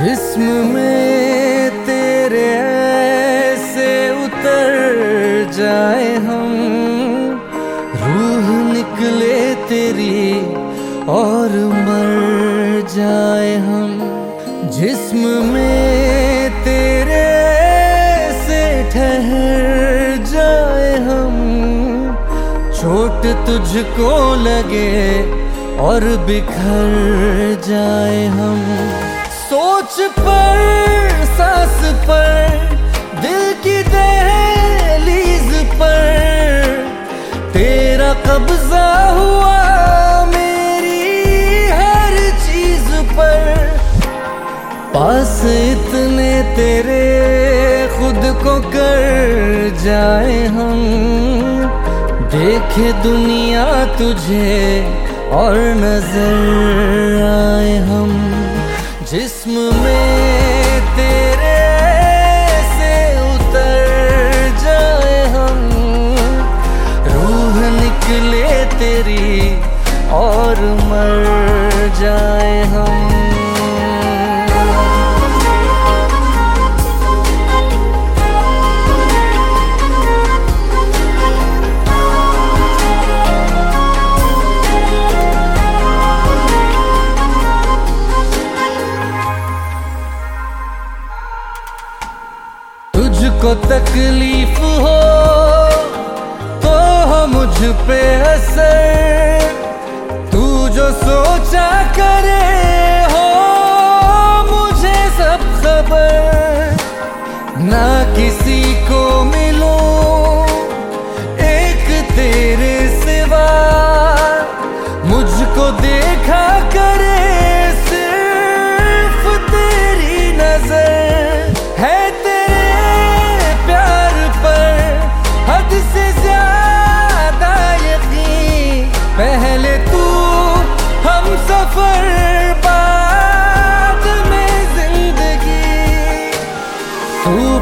जिस्म में तेरे ऐसे उतर जाए हम। रूह निकले तेरी और मर जाए हम। जिस्म में तेरे से ठहर जाए हम। चोट तुझको लगे और बिखर जाए हम। सोच पर, सांस पर, दिल की दहलीज पर। तेरा कब्जा हुआ मेरी हर चीज़ पर। पास इतने तेरे खुद को कर जाए हम। देखे दुनिया तुझे और नज़र आए हम। जिस्म में तेरे से उतर जाए हम। रूह निकले तेरी और मर जाए तुझको तकलीफ़ हो तो हो मुझ पे असर तू जो सोचा करे हो, मुझे सब खबर। ना किसी को मिलो, एक तेरे सिवा। मुझको देखा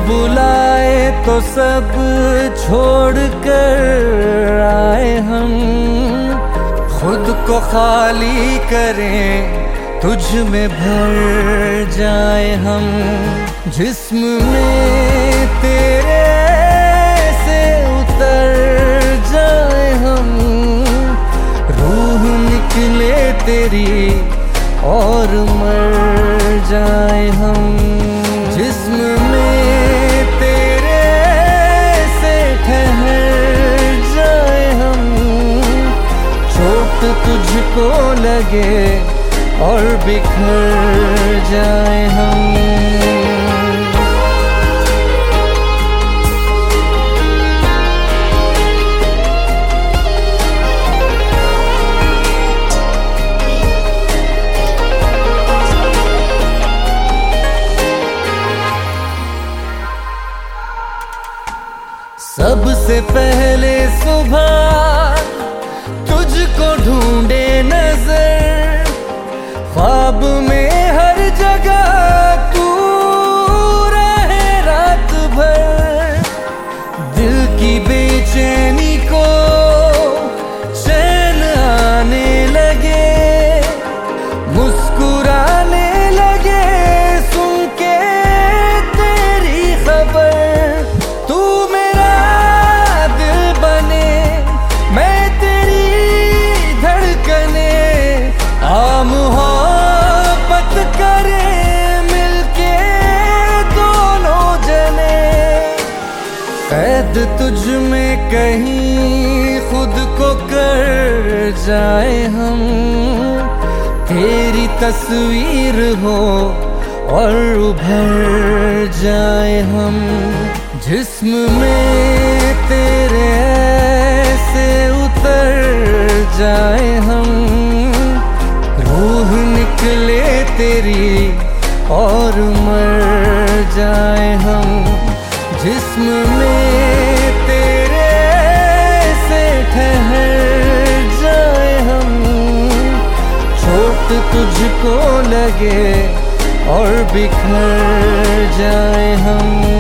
बुलाए तो सब छोड़ कर आए हम। खुद को खाली करें, तुझ में भर जाए हम। जिस्म में तेरे से उतर जाए हम। रूह निकले तेरी और मर जाए हम। लगे और बिखर जाए हम। सबसे पहले सुबह तुझको ढूंढे नज़र मुस्कुराने लगे, सुन के तेरी खबर। तू मेरा दिल बने, मैं तेरी धड़कने। आ पत करे मिलके दोनों जने। कैद तुझ में कहीं खुद को कर जाए हम। तेरी तस्वीर हो और उभर जाए हम। जिस्म में तेरे ऐसे उतर जाए हम। रूह निकले तेरी और मर जाए हम। जिस्म लगे और बिखर जाए हम।